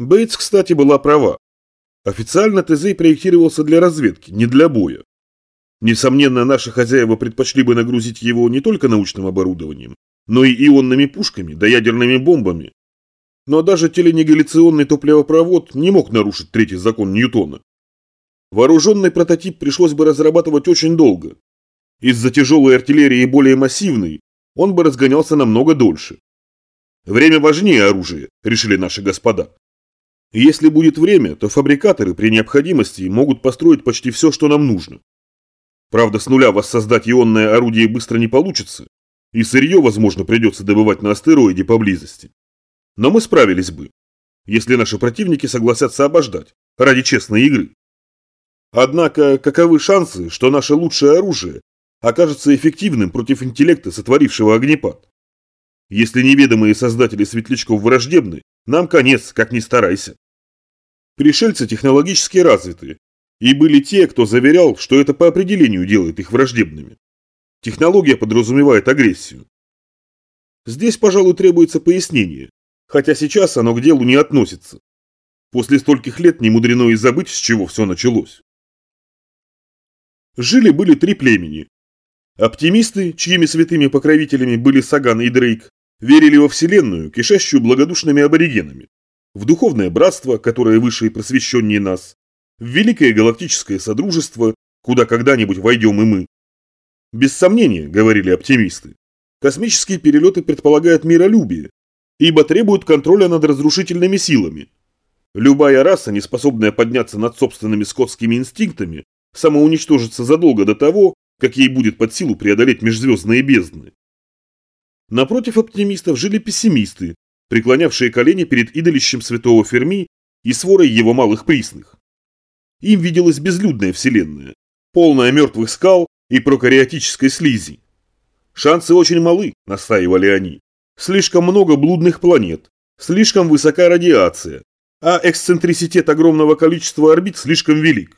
Бейтс, кстати, была права. Официально ТЗ проектировался для разведки, не для боя. Несомненно, наши хозяева предпочли бы нагрузить его не только научным оборудованием, но и ионными пушками да ядерными бомбами. Но даже теленегалиционный топливопровод не мог нарушить третий закон Ньютона. Вооруженный прототип пришлось бы разрабатывать очень долго. Из-за тяжелой артиллерии более массивной, он бы разгонялся намного дольше. Время важнее оружия, решили наши господа. Если будет время, то фабрикаторы при необходимости могут построить почти все, что нам нужно. Правда, с нуля воссоздать ионное орудие быстро не получится, и сырье, возможно, придется добывать на астероиде поблизости. Но мы справились бы, если наши противники согласятся обождать, ради честной игры. Однако, каковы шансы, что наше лучшее оружие окажется эффективным против интеллекта, сотворившего огнепад? Если неведомые создатели светлячков враждебны, нам конец, как ни старайся. Пришельцы технологически развитые, и были те, кто заверял, что это по определению делает их враждебными. Технология подразумевает агрессию. Здесь, пожалуй, требуется пояснение, хотя сейчас оно к делу не относится. После стольких лет не мудрено и забыть, с чего все началось. Жили-были три племени. Оптимисты, чьими святыми покровителями были Саган и Дрейк, верили во Вселенную, кишащую благодушными аборигенами, в духовное братство, которое выше и просвещеннее нас, в великое галактическое содружество, куда когда-нибудь войдем и мы. Без сомнения, говорили оптимисты, космические перелеты предполагают миролюбие, ибо требуют контроля над разрушительными силами. Любая раса, не способная подняться над собственными скотскими инстинктами, самоуничтожится задолго до того, как ей будет под силу преодолеть межзвездные бездны. Напротив оптимистов жили пессимисты, преклонявшие колени перед идолищем святого Ферми и сворой его малых присных. Им виделась безлюдная вселенная, полная мертвых скал и прокариотической слизи. Шансы очень малы, настаивали они. Слишком много блудных планет, слишком высока радиация, а эксцентриситет огромного количества орбит слишком велик.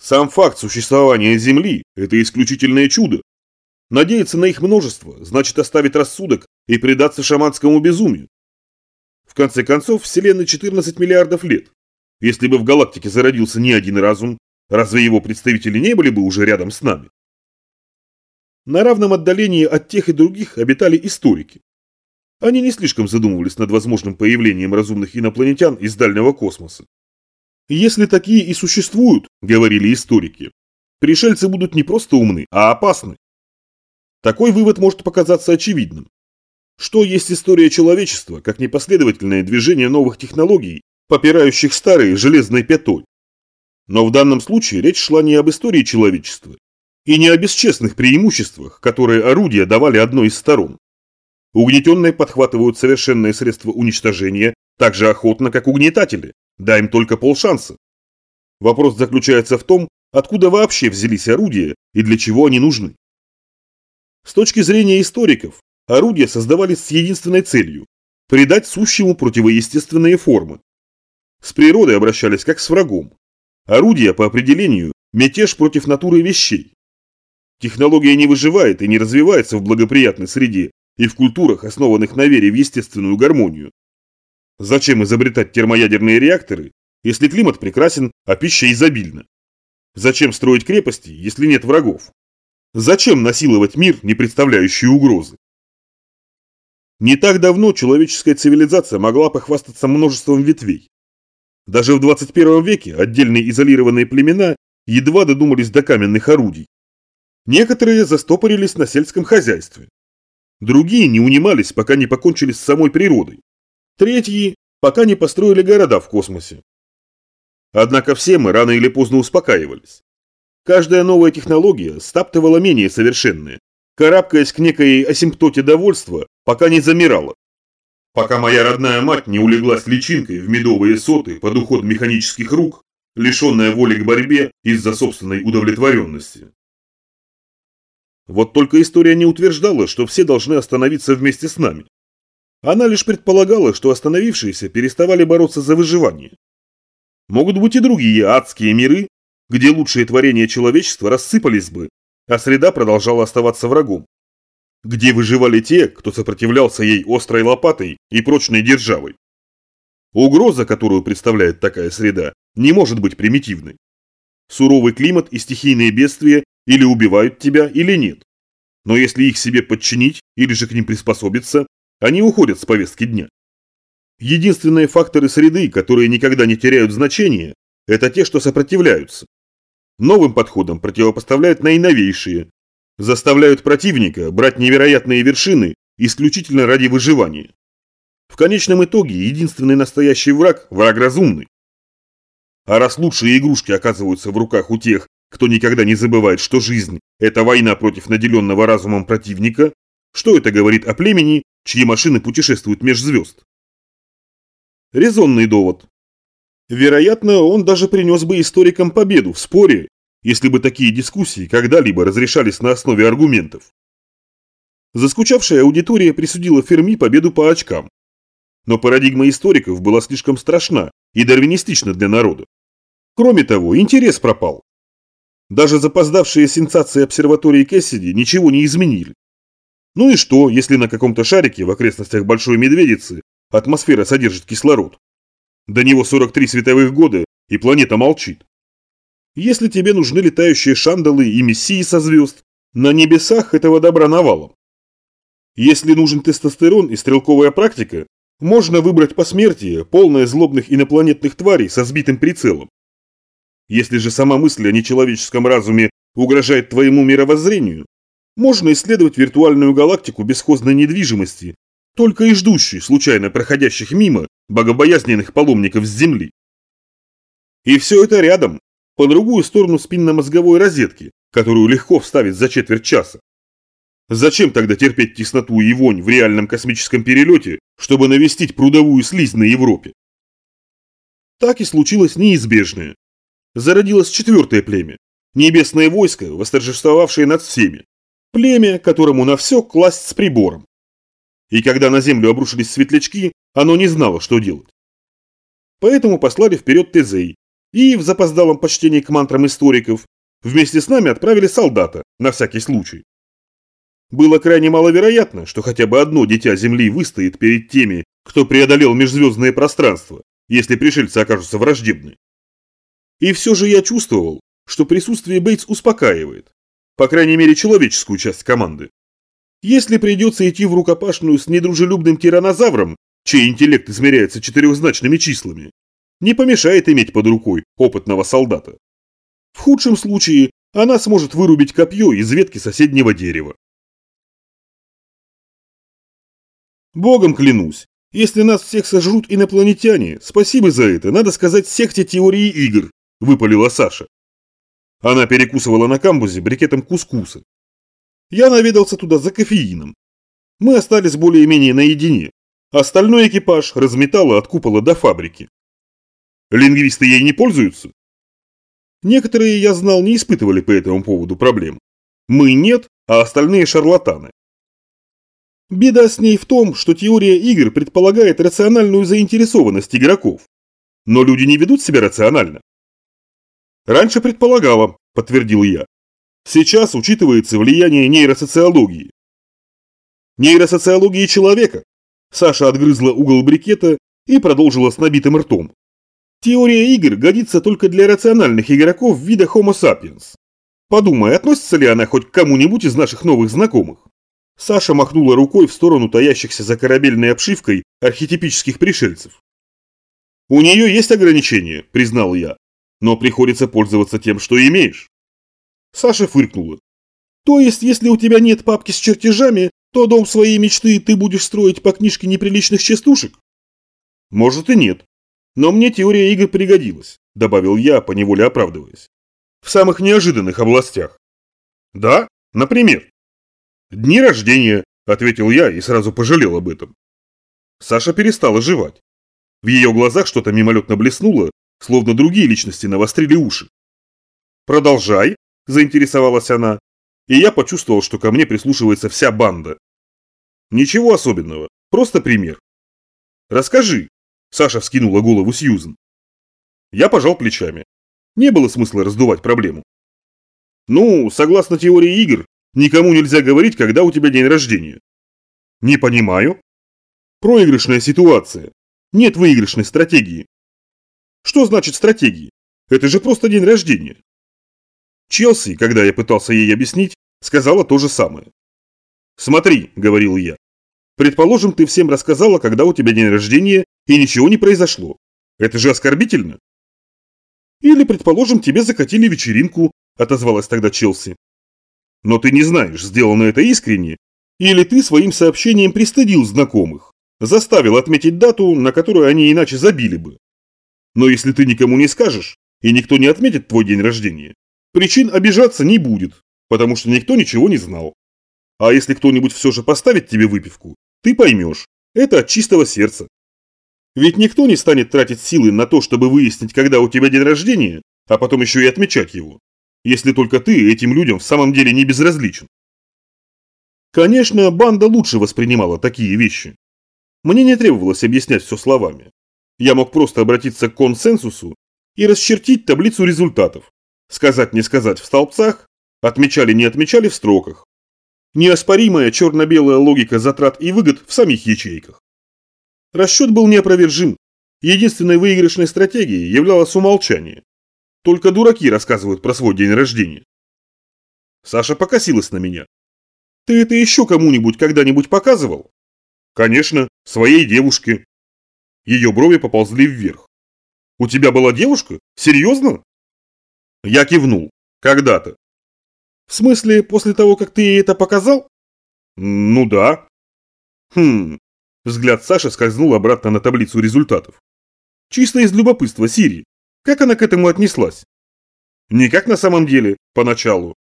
Сам факт существования Земли – это исключительное чудо. Надеяться на их множество значит оставить рассудок и предаться шаманскому безумию. Конце концов, Вселенной 14 миллиардов лет. Если бы в галактике зародился не один разум, разве его представители не были бы уже рядом с нами? На равном отдалении от тех и других обитали историки. Они не слишком задумывались над возможным появлением разумных инопланетян из дальнего космоса. Если такие и существуют, говорили историки, пришельцы будут не просто умны, а опасны. Такой вывод может показаться очевидным. Что есть история человечества, как непоследовательное движение новых технологий попирающих старые железной пятой. Но в данном случае речь шла не об истории человечества и не о бесчестных преимуществах, которые орудия давали одной из сторон. Угнетенные подхватывают совершенные средства уничтожения так же охотно, как угнетатели, дай им только полшанса. Вопрос заключается в том, откуда вообще взялись орудия и для чего они нужны. С точки зрения историков, орудия создавались с единственной целью – придать сущему противоестественные формы. С природой обращались как с врагом. Орудие, по определению, мятеж против натуры вещей. Технология не выживает и не развивается в благоприятной среде и в культурах, основанных на вере в естественную гармонию. Зачем изобретать термоядерные реакторы, если климат прекрасен, а пища изобильна? Зачем строить крепости, если нет врагов? Зачем насиловать мир, не представляющий угрозы? Не так давно человеческая цивилизация могла похвастаться множеством ветвей. Даже в 21 веке отдельные изолированные племена едва додумались до каменных орудий. Некоторые застопорились на сельском хозяйстве. Другие не унимались, пока не покончили с самой природой. Третьи, пока не построили города в космосе. Однако все мы рано или поздно успокаивались. Каждая новая технология стаптывала менее совершенные, карабкаясь к некой асимптоте довольства, пока не замирала, пока моя родная мать не улеглась личинкой в медовые соты под уход механических рук, лишенная воли к борьбе из-за собственной удовлетворенности. Вот только история не утверждала, что все должны остановиться вместе с нами. Она лишь предполагала, что остановившиеся переставали бороться за выживание. Могут быть и другие адские миры, где лучшие творения человечества рассыпались бы, а среда продолжала оставаться врагом где выживали те, кто сопротивлялся ей острой лопатой и прочной державой. Угроза, которую представляет такая среда, не может быть примитивной. Суровый климат и стихийные бедствия или убивают тебя, или нет. Но если их себе подчинить или же к ним приспособиться, они уходят с повестки дня. Единственные факторы среды, которые никогда не теряют значения, это те, что сопротивляются. Новым подходам противопоставляют наиновейшие, заставляют противника брать невероятные вершины исключительно ради выживания. В конечном итоге единственный настоящий враг – враг разумный. А раз лучшие игрушки оказываются в руках у тех, кто никогда не забывает, что жизнь – это война против наделенного разумом противника, что это говорит о племени, чьи машины путешествуют меж звезд? Резонный довод. Вероятно, он даже принес бы историкам победу в споре, если бы такие дискуссии когда-либо разрешались на основе аргументов. Заскучавшая аудитория присудила Ферми победу по очкам. Но парадигма историков была слишком страшна и дарвинистична для народа. Кроме того, интерес пропал. Даже запоздавшие сенсации обсерватории Кэссиди ничего не изменили. Ну и что, если на каком-то шарике в окрестностях Большой Медведицы атмосфера содержит кислород? До него 43 световых года, и планета молчит. Если тебе нужны летающие шандалы и мессии со звезд, на небесах этого добра навалом. Если нужен тестостерон и стрелковая практика, можно выбрать посмертие, полное злобных инопланетных тварей со сбитым прицелом. Если же сама мысль о нечеловеческом разуме угрожает твоему мировоззрению, можно исследовать виртуальную галактику бесхозной недвижимости, только и ждущей случайно проходящих мимо богобоязненных паломников с Земли. И все это рядом, по другую сторону спинномозговой розетки, которую легко вставить за четверть часа. Зачем тогда терпеть тесноту и вонь в реальном космическом перелете, чтобы навестить прудовую слизь на Европе? Так и случилось неизбежное. Зародилось четвертое племя, небесное войско, восторжествовавшее над всеми. Племя, которому на все класть с прибором. И когда на землю обрушились светлячки, оно не знало, что делать. Поэтому послали вперед Тезей, и, в запоздалом почтении к мантрам историков, вместе с нами отправили солдата, на всякий случай. Было крайне маловероятно, что хотя бы одно дитя Земли выстоит перед теми, кто преодолел межзвездное пространство, если пришельцы окажутся враждебны. И все же я чувствовал, что присутствие Бейтс успокаивает, по крайней мере человеческую часть команды. Если придется идти в рукопашную с недружелюбным тиранозавром, чей интеллект измеряется четырехзначными числами, не помешает иметь под рукой опытного солдата. В худшем случае она сможет вырубить копье из ветки соседнего дерева. Богом клянусь, если нас всех сожрут инопланетяне, спасибо за это, надо сказать секте теории игр, выпалила Саша. Она перекусывала на камбузе брикетом кускуса. Я наведался туда за кофеином. Мы остались более-менее наедине. Остальной экипаж разметало от купола до фабрики. Лингвисты ей не пользуются? Некоторые, я знал, не испытывали по этому поводу проблем. Мы нет, а остальные шарлатаны. Беда с ней в том, что теория игр предполагает рациональную заинтересованность игроков. Но люди не ведут себя рационально. Раньше предполагала, подтвердил я. Сейчас учитывается влияние нейросоциологии. Нейросоциологии человека. Саша отгрызла угол брикета и продолжила с набитым ртом. Теория игр годится только для рациональных игроков вида Homo sapiens. Подумай, относится ли она хоть к кому-нибудь из наших новых знакомых? Саша махнула рукой в сторону таящихся за корабельной обшивкой архетипических пришельцев. «У нее есть ограничения», – признал я, – «но приходится пользоваться тем, что имеешь». Саша фыркнула. «То есть, если у тебя нет папки с чертежами, то дом своей мечты ты будешь строить по книжке неприличных частушек?» «Может и нет. Но мне теория игр пригодилась, добавил я, поневоле оправдываясь. В самых неожиданных областях. Да, например. Дни рождения, ответил я и сразу пожалел об этом. Саша перестала жевать. В ее глазах что-то мимолетно блеснуло, словно другие личности навострили уши. «Продолжай», – заинтересовалась она, и я почувствовал, что ко мне прислушивается вся банда. «Ничего особенного, просто пример. Расскажи, Саша вскинула голову Сьюзен. Я пожал плечами. Не было смысла раздувать проблему. Ну, согласно теории игр, никому нельзя говорить, когда у тебя день рождения. Не понимаю. Проигрышная ситуация. Нет выигрышной стратегии. Что значит стратегии? Это же просто день рождения. Челси, когда я пытался ей объяснить, сказала то же самое. «Смотри», – говорил я, – «предположим, ты всем рассказала, когда у тебя день рождения, и ничего не произошло. Это же оскорбительно». «Или, предположим, тебе закатили вечеринку», – отозвалась тогда Челси. «Но ты не знаешь, сделано это искренне, или ты своим сообщением пристыдил знакомых, заставил отметить дату, на которую они иначе забили бы. Но если ты никому не скажешь, и никто не отметит твой день рождения, причин обижаться не будет, потому что никто ничего не знал. А если кто-нибудь все же поставит тебе выпивку, ты поймешь, это от чистого сердца. Ведь никто не станет тратить силы на то, чтобы выяснить, когда у тебя день рождения, а потом еще и отмечать его, если только ты этим людям в самом деле не безразличен. Конечно, банда лучше воспринимала такие вещи. Мне не требовалось объяснять все словами. Я мог просто обратиться к консенсусу и расчертить таблицу результатов. Сказать не сказать в столбцах, отмечали не отмечали в строках. Неоспоримая черно-белая логика затрат и выгод в самих ячейках. Расчет был неопровержим. Единственной выигрышной стратегией являлось умолчание. Только дураки рассказывают про свой день рождения. Саша покосилась на меня. Ты это еще кому-нибудь когда-нибудь показывал? Конечно, своей девушке. Ее брови поползли вверх. У тебя была девушка? Серьезно? Я кивнул. Когда-то. В смысле, после того, как ты ей это показал? Ну да. Хм. Взгляд Саши скользнул обратно на таблицу результатов. Чисто из любопытства Сири. Как она к этому отнеслась? Не как на самом деле, поначалу.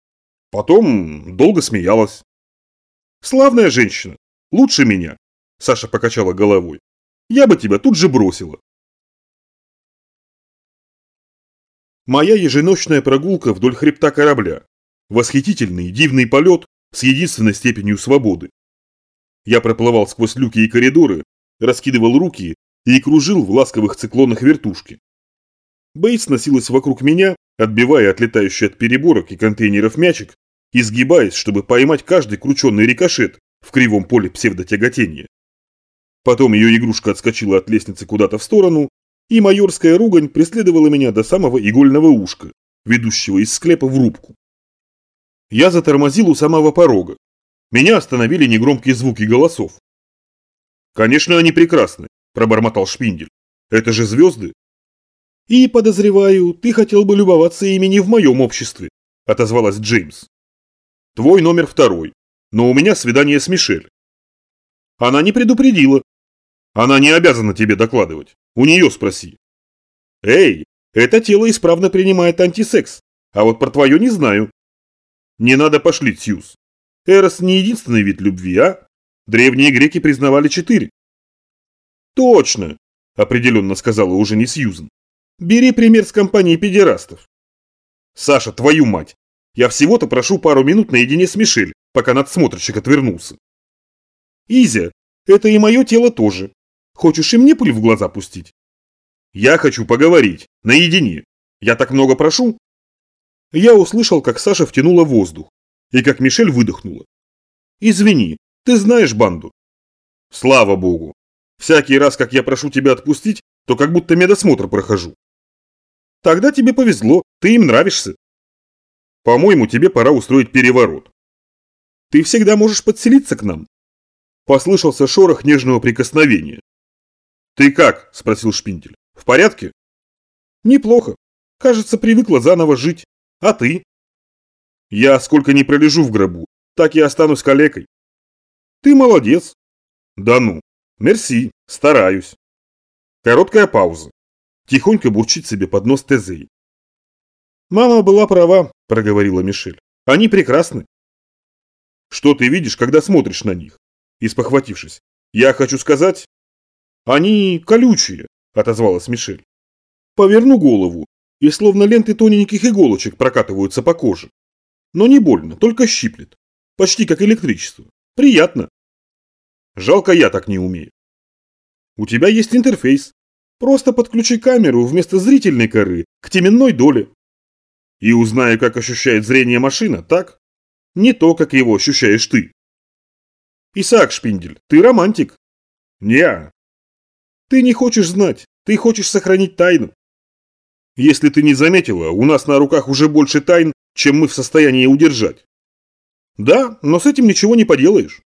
Потом долго смеялась. Славная женщина. Лучше меня. Саша покачала головой. Я бы тебя тут же бросила. Моя еженочная прогулка вдоль хребта корабля. Восхитительный, дивный полет с единственной степенью свободы. Я проплывал сквозь люки и коридоры, раскидывал руки и кружил в ласковых циклонах вертушки. Бейтс носилась вокруг меня, отбивая отлетающий от переборок и контейнеров мячик, изгибаясь, чтобы поймать каждый крученный рикошет в кривом поле псевдотяготения. Потом ее игрушка отскочила от лестницы куда-то в сторону, и майорская ругань преследовала меня до самого игольного ушка, ведущего из склепа в рубку. Я затормозил у самого порога. Меня остановили негромкие звуки голосов. «Конечно, они прекрасны», – пробормотал Шпиндель. «Это же звезды». «И, подозреваю, ты хотел бы любоваться ими не в моем обществе», – отозвалась Джеймс. «Твой номер второй, но у меня свидание с Мишель». Она не предупредила, она не обязана тебе докладывать. У нее спроси. Эй, это тело исправно принимает антисекс, а вот про твое не знаю. Не надо пошлить, Сьюз. Эрос не единственный вид любви, а? Древние греки признавали четыре. Точно, определенно сказала уже не Сьюзен. Бери пример с компании педерастов. Саша, твою мать, я всего-то прошу пару минут наедине с Мишель, пока надсмотрщик отвернулся. Изя, это и мое тело тоже. Хочешь и мне пуль в глаза пустить? Я хочу поговорить, наедине. Я так много прошу? Я услышал, как Саша втянула воздух, и как Мишель выдохнула. Извини, ты знаешь банду? Слава богу. Всякий раз, как я прошу тебя отпустить, то как будто медосмотр прохожу. Тогда тебе повезло, ты им нравишься. По-моему, тебе пора устроить переворот. Ты всегда можешь подселиться к нам. Послышался шорох нежного прикосновения. «Ты как?» – спросил Шпиндель. «В порядке?» «Неплохо. Кажется, привыкла заново жить. А ты?» «Я сколько не пролежу в гробу, так и останусь калекой». «Ты молодец». «Да ну. Мерси. Стараюсь». Короткая пауза. Тихонько бурчит себе под нос Тезей. «Мама была права», – проговорила Мишель. «Они прекрасны». «Что ты видишь, когда смотришь на них?» Испохватившись. «Я хочу сказать, «Они колючие», – отозвалась Мишель. «Поверну голову, и словно ленты тоненьких иголочек прокатываются по коже. Но не больно, только щиплет. Почти как электричество. Приятно. Жалко, я так не умею. У тебя есть интерфейс. Просто подключи камеру вместо зрительной коры к теменной доле. И узнаю, как ощущает зрение машина, так? Не то, как его ощущаешь ты. Исаак Шпиндель, ты романтик. Не, Ты не хочешь знать, ты хочешь сохранить тайну. Если ты не заметила, у нас на руках уже больше тайн, чем мы в состоянии удержать. Да, но с этим ничего не поделаешь.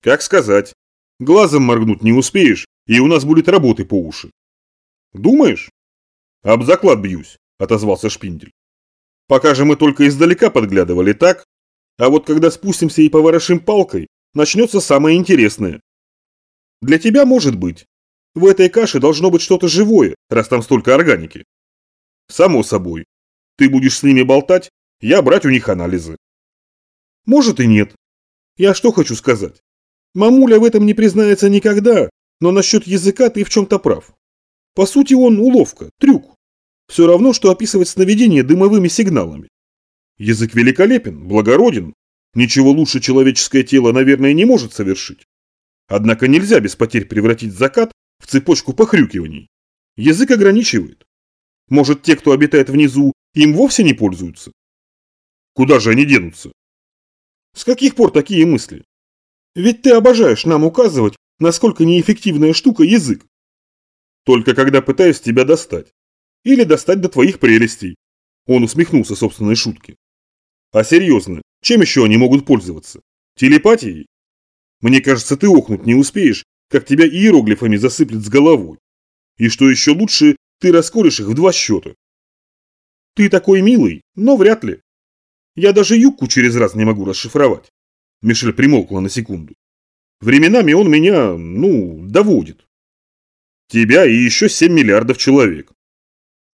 Как сказать. Глазом моргнуть не успеешь, и у нас будет работы по уши. Думаешь? Об заклад бьюсь, отозвался Шпиндель. Пока же мы только издалека подглядывали, так? А вот когда спустимся и поворошим палкой, начнется самое интересное. Для тебя может быть. В этой каше должно быть что-то живое, раз там столько органики. Само собой. Ты будешь с ними болтать, я брать у них анализы. Может и нет. Я что хочу сказать. Мамуля в этом не признается никогда, но насчет языка ты в чем-то прав. По сути он уловка, трюк. Все равно, что описывать сновидение дымовыми сигналами. Язык великолепен, благороден. Ничего лучше человеческое тело, наверное, не может совершить. Однако нельзя без потерь превратить закат в цепочку похрюкиваний. Язык ограничивает. Может, те, кто обитает внизу, им вовсе не пользуются? Куда же они денутся? С каких пор такие мысли? Ведь ты обожаешь нам указывать, насколько неэффективная штука язык. Только когда пытаюсь тебя достать. Или достать до твоих прелестей. Он усмехнулся собственной шутке. А серьезно, чем еще они могут пользоваться? Телепатией? Мне кажется, ты охнуть не успеешь, как тебя иероглифами засыплет с головой. И что еще лучше, ты расколешь их в два счета. Ты такой милый, но вряд ли. Я даже юбку через раз не могу расшифровать. Мишель примолкла на секунду. Временами он меня, ну, доводит. Тебя и еще 7 миллиардов человек.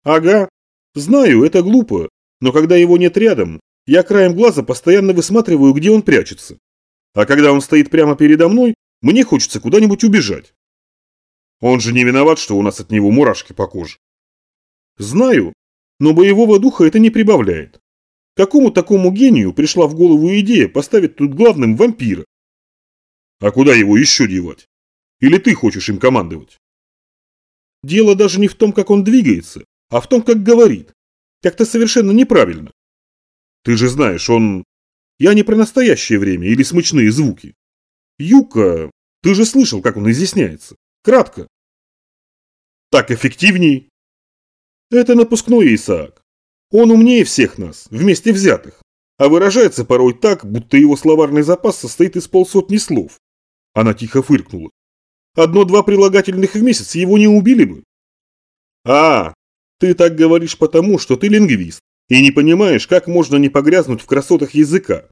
Ага, знаю, это глупо, но когда его нет рядом, я краем глаза постоянно высматриваю, где он прячется. А когда он стоит прямо передо мной, мне хочется куда-нибудь убежать. Он же не виноват, что у нас от него мурашки по коже. Знаю, но боевого духа это не прибавляет. Какому такому гению пришла в голову идея поставить тут главным вампира? А куда его еще девать? Или ты хочешь им командовать? Дело даже не в том, как он двигается, а в том, как говорит. Как-то совершенно неправильно. Ты же знаешь, он... Я не про настоящее время или смычные звуки. Юка, ты же слышал, как он изъясняется. Кратко. Так эффективней. Это напускной Исаак. Он умнее всех нас, вместе взятых, а выражается порой так, будто его словарный запас состоит из полсотни слов. Она тихо фыркнула. Одно-два прилагательных в месяц его не убили бы. А, ты так говоришь потому, что ты лингвист и не понимаешь, как можно не погрязнуть в красотах языка.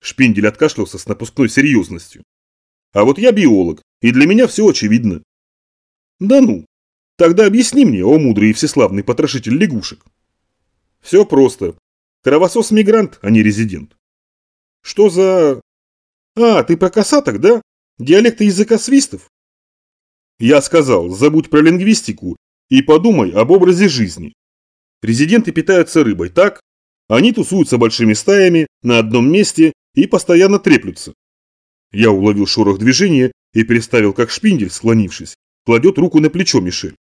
Шпиндель откашлялся с напускной серьезностью. А вот я биолог, и для меня все очевидно. Да ну, тогда объясни мне, о мудрый и всеславный потрошитель лягушек. Все просто. Кровосос-мигрант, а не резидент. Что за... А, ты про косаток, да? Диалекты языка свистов? Я сказал, забудь про лингвистику и подумай об образе жизни. Резиденты питаются рыбой, так? Они тусуются большими стаями на одном месте и постоянно треплются. Я уловил шорох движения и представил, как шпиндель, склонившись, кладет руку на плечо Мишель.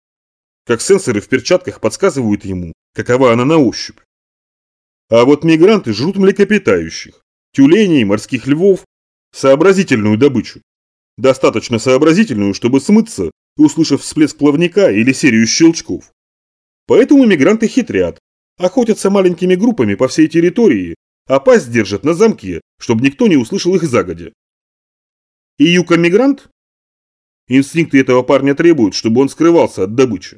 Как сенсоры в перчатках подсказывают ему, какова она на ощупь. А вот мигранты жрут млекопитающих, тюленей, морских львов, сообразительную добычу. Достаточно сообразительную, чтобы смыться, услышав всплеск плавника или серию щелчков. Поэтому мигранты хитрят, охотятся маленькими группами по всей территории, а пасть держат на замке, чтобы никто не услышал их загодя. И юка-мигрант? Инстинкты этого парня требуют, чтобы он скрывался от добычи.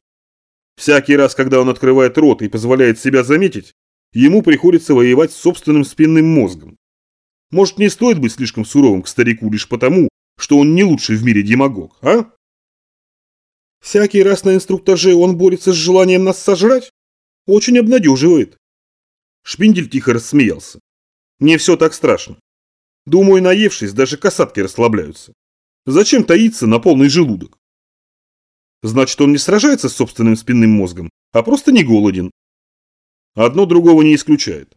Всякий раз, когда он открывает рот и позволяет себя заметить, ему приходится воевать с собственным спинным мозгом. Может, не стоит быть слишком суровым к старику лишь потому, что он не лучший в мире демагог, а? Всякий раз на инструктаже он борется с желанием нас сожрать? Очень обнадеживает. Шпиндель тихо рассмеялся. Не все так страшно. Думаю, наевшись, даже касатки расслабляются. Зачем таиться на полный желудок? Значит, он не сражается с собственным спинным мозгом, а просто не голоден. Одно другого не исключает.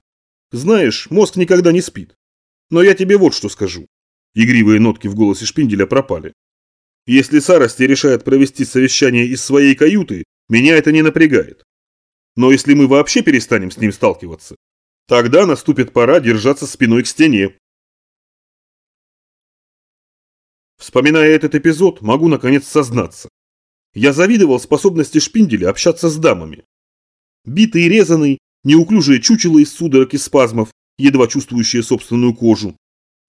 Знаешь, мозг никогда не спит. Но я тебе вот что скажу. Игривые нотки в голосе Шпинделя пропали. Если Сарости решает провести совещание из своей каюты, меня это не напрягает. Но если мы вообще перестанем с ним сталкиваться, тогда наступит пора держаться спиной к стене. Вспоминая этот эпизод, могу наконец сознаться. Я завидовал способности Шпинделя общаться с дамами. Битый и резанный, неуклюжее чучело из судорог и спазмов, едва чувствующее собственную кожу.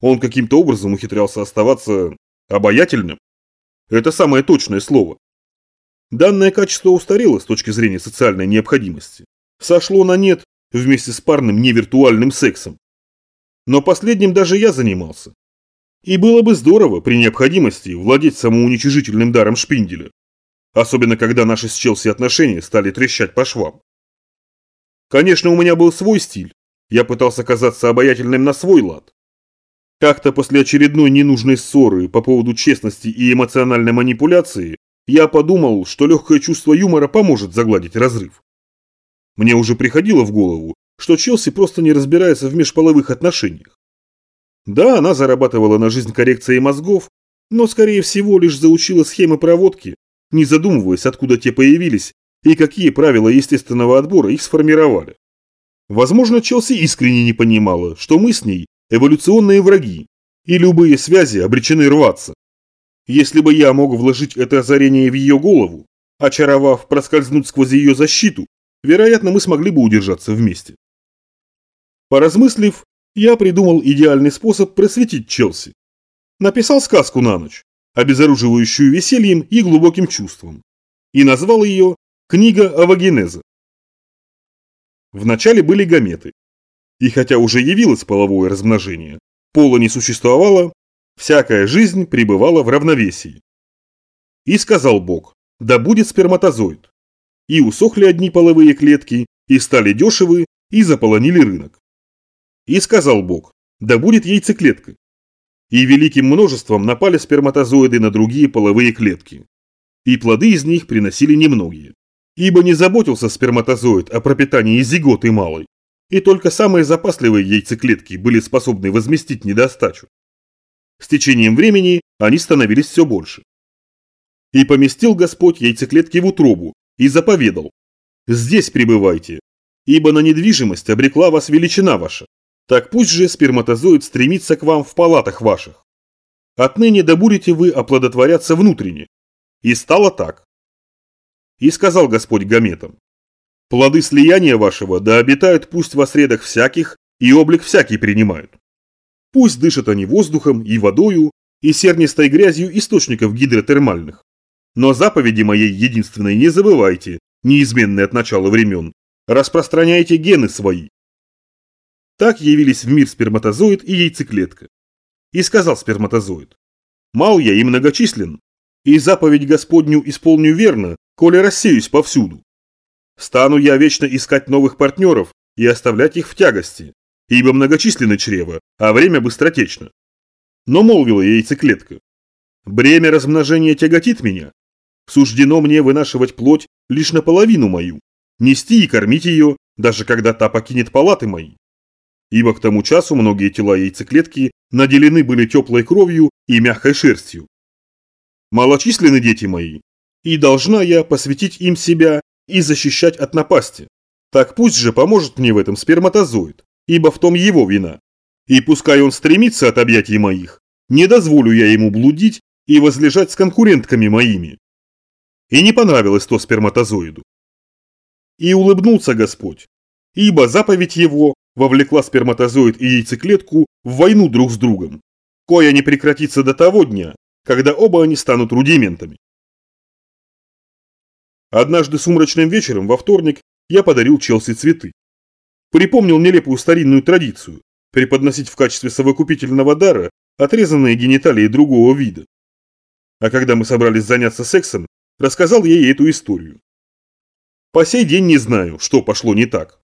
Он каким-то образом ухитрялся оставаться обаятельным. Это самое точное слово. Данное качество устарело с точки зрения социальной необходимости. Сошло на нет вместе с парным невиртуальным сексом. Но последним даже я занимался. И было бы здорово при необходимости владеть самоуничижительным даром шпинделя. Особенно когда наши с Челси отношения стали трещать по швам. Конечно, у меня был свой стиль. Я пытался казаться обаятельным на свой лад. Как-то после очередной ненужной ссоры по поводу честности и эмоциональной манипуляции я подумал, что легкое чувство юмора поможет загладить разрыв. Мне уже приходило в голову, что Челси просто не разбирается в межполовых отношениях. Да, она зарабатывала на жизнь коррекцией мозгов, но, скорее всего, лишь заучила схемы проводки, не задумываясь, откуда те появились и какие правила естественного отбора их сформировали. Возможно, Челси искренне не понимала, что мы с ней эволюционные враги, и любые связи обречены рваться. Если бы я мог вложить это озарение в ее голову, очаровав проскользнуть сквозь ее защиту, вероятно, мы смогли бы удержаться вместе. Поразмыслив, я придумал идеальный способ просветить Челси. Написал сказку на ночь, обезоруживающую весельем и глубоким чувством, и назвал ее «Книга о вагинезе». Вначале были гаметы. И хотя уже явилось половое размножение, пола не существовало, всякая жизнь пребывала в равновесии. И сказал Бог, да будет сперматозоид. И усохли одни половые клетки, и стали дешевы, и заполонили рынок. И сказал Бог, да будет яйцеклетка. И великим множеством напали сперматозоиды на другие половые клетки. И плоды из них приносили немногие. Ибо не заботился сперматозоид о пропитании зиготы малой, и только самые запасливые яйцеклетки были способны возместить недостачу. С течением времени они становились все больше. И поместил Господь яйцеклетки в утробу и заповедал «Здесь пребывайте, ибо на недвижимость обрекла вас величина ваша, так пусть же сперматозоид стремится к вам в палатах ваших. Отныне да будете вы оплодотворяться внутренне». И стало так. И сказал Господь Гаметам, «Плоды слияния вашего да обитают пусть во средах всяких, и облик всякий принимают. Пусть дышат они воздухом и водою, и сернистой грязью источников гидротермальных. Но заповеди моей единственной не забывайте, неизменные от начала времен. Распространяйте гены свои». Так явились в мир сперматозоид и яйцеклетка. И сказал сперматозоид, «Мал я и многочислен, и заповедь Господню исполню верно, коли рассеюсь повсюду. Стану я вечно искать новых партнеров и оставлять их в тягости, ибо многочисленны чрево, а время быстротечно. Но молвила яйцеклетка. Бремя размножения тяготит меня. Суждено мне вынашивать плоть лишь наполовину мою, нести и кормить ее, даже когда та покинет палаты мои. Ибо к тому часу многие тела яйцеклетки наделены были теплой кровью и мягкой шерстью. Малочисленны дети мои, и должна я посвятить им себя и защищать от напасти. Так пусть же поможет мне в этом сперматозоид, ибо в том его вина. И пускай он стремится от объятий моих, не дозволю я ему блудить и возлежать с конкурентками моими. И не понравилось то сперматозоиду. И улыбнулся Господь, ибо заповедь его вовлекла сперматозоид и яйцеклетку в войну друг с другом, кое не прекратится до того дня, когда оба они станут рудиментами. Однажды сумрачным вечером во вторник я подарил Челси цветы. Припомнил нелепую старинную традицию – преподносить в качестве совокупительного дара отрезанные гениталии другого вида. А когда мы собрались заняться сексом, рассказал ей эту историю. По сей день не знаю, что пошло не так.